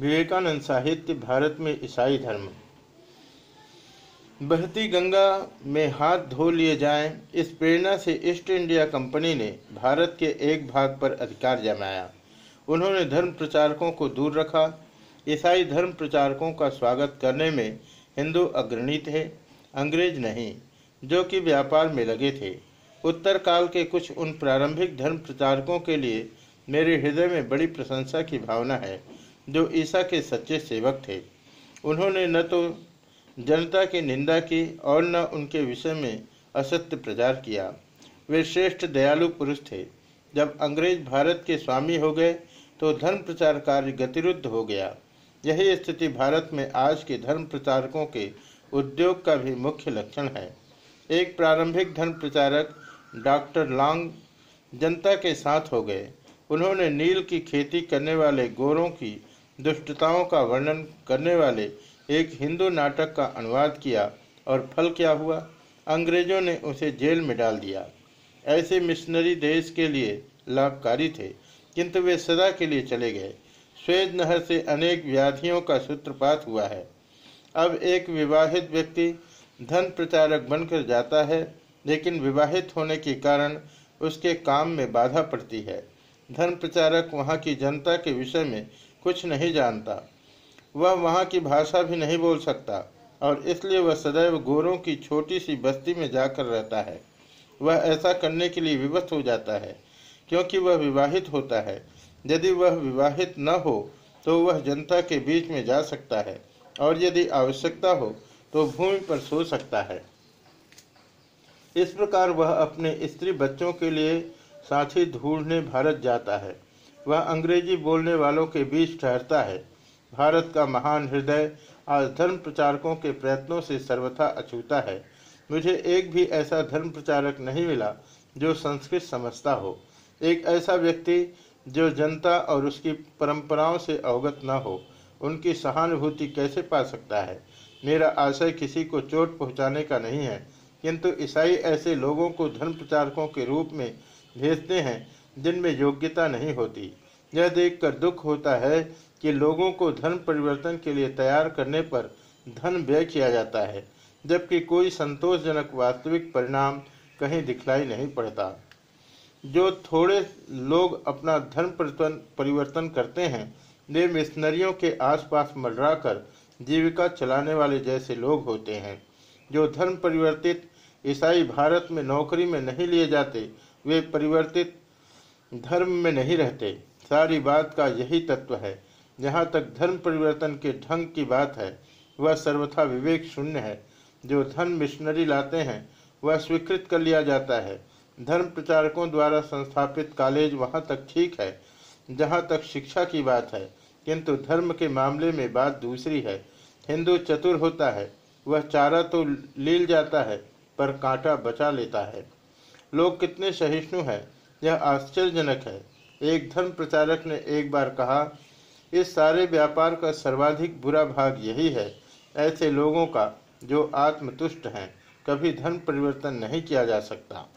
विवेकानंद साहित्य भारत में ईसाई धर्म। बहती गंगा में हाथ धो लिए जाएँ, इस प्रेरणा से ईस्ट इंडिया कंपनी ने भारत के एक भाग पर अधिकार जमाया। उन्होंने धर्म प्रचारकों को दूर रखा। ईसाई धर्म प्रचारकों का स्वागत करने में हिंदू अग्रणी थे, अंग्रेज़ नहीं, जो कि व्यापार में लगे थे। उत्तर काल के कुछ उन प्रारंभिक धर्म प्रचारकों के लिए मेरे हृदय में बड़ी प्रशंसा की भावना है। जो ईसा के सच्चे सेवक थे। उन्होंने न तो जनता की निंदा की और न उनके विषय में असत्य प्रचार किया। वे श्रेष्ठ दयालु पुरुष थे। जब अंग्रेज़ भारत के स्वामी हो गए तो धर्म प्रचार कार्य गतिरुद्ध हो गया। यही स्थिति भारत में आज के धर्म प्रचारकों के उद्योग का भी मुख्य लक्षण है। एक प्रारंभिक धर्म प्रचारक, डॉक्टर लांग, जनता के साथ हो गए। उन्होंने नील की खेती करने वाले गोरों की दुष्टताओं का वर्णन करने वाले एक हिंदू नाटक का अनुवाद किया और फल क्या हुआ? अंग्रेज़ों ने उसे जेल में डाल दिया। ऐसे मिशनरी देश के लिए लाभकारी थे, किंतु वे सदा के लिए चले गए। स्वेद नहर से अनेक व्याधियों का सूत्रपात हुआ है। अब एक विवाहित व्यक्ति धन प्रचारक बनकर जाता है, लेकिन विवाहित होने के कारण उसके काम में बाधा पड़ती है। धन प्रचारक वहाँ की जनता के विषय में कुछ नहीं जानता। वह वहाँ की भाषा भी नहीं बोल सकता, और इसलिए वह सदैव गोरों की छोटी सी बस्ती में जाकर रहता है। वह ऐसा करने के लिए विवश हो जाता है, क्योंकि वह विवाहित होता है। यदि वह विवाहित न हो तो वह जनता के बीच में जा सकता है, और यदि आवश्यकता हो तो भूमि पर सो सकता है। इस प्रकार वह अपने स्त्री बच्चों के लिए साथी ढूँढने भारत जाता है। वह अंग्रेज़ी बोलने वालों के बीच ठहरता है। भारत का महान हृदय आज धर्म प्रचारकों के प्रयत्नों से सर्वथा अछूता है। मुझे एक भी ऐसा धर्म प्रचारक नहीं मिला जो संस्कृत समझता हो। एक ऐसा व्यक्ति जो जनता और उसकी परंपराओं से अवगत न हो। उनकी सहानुभूति कैसे पा सकता है? मेरा आशय किसी को चोट पहुँचाने का नहीं है, किंतु ईसाई ऐसे लोगों को धर्म प्रचारकों के रूप में भेजते हैं जिनमें योग्यता नहीं होती। यह देखकर दुख होता है कि लोगों को धर्म परिवर्तन के लिए तैयार करने पर धन व्यय किया जाता है, जबकि कोई संतोषजनक वास्तविक परिणाम कहीं दिखलाई नहीं पड़ता। जो थोड़े लोग अपना धर्म परिवर्तन करते हैं, वे मिशनरियों के आसपास मलरा कर जीविका चलाने वाले जैसे लोग होते हैं। जो धर्म परिवर्तित ईसाई भारत में नौकरी में नहीं लिए जाते, वे परिवर्तित धर्म में नहीं रहते। सारी बात का यही तत्व है। जहाँ तक धर्म परिवर्तन के ढंग की बात है, वह सर्वथा विवेक शून्य है। जो धन मिशनरी लाते हैं, वह स्वीकृत कर लिया जाता है। धर्म प्रचारकों द्वारा संस्थापित कॉलेज वहाँ तक ठीक है, जहाँ तक शिक्षा की बात है। किंतु धर्म के मामले में बात दूसरी है। हिंदू चतुर होता है, वह चारा तो लील जाता है, पर कांटा बचा लेता है। लोग कितने सहिष्णु हैं, यह आश्चर्यजनक है। एक धर्म प्रचारक ने एक बार कहा, इस सारे व्यापार का सर्वाधिक बुरा भाग यही है, ऐसे लोगों का, जो आत्मतुष्ट हैं, कभी धर्म परिवर्तन नहीं किया जा सकता।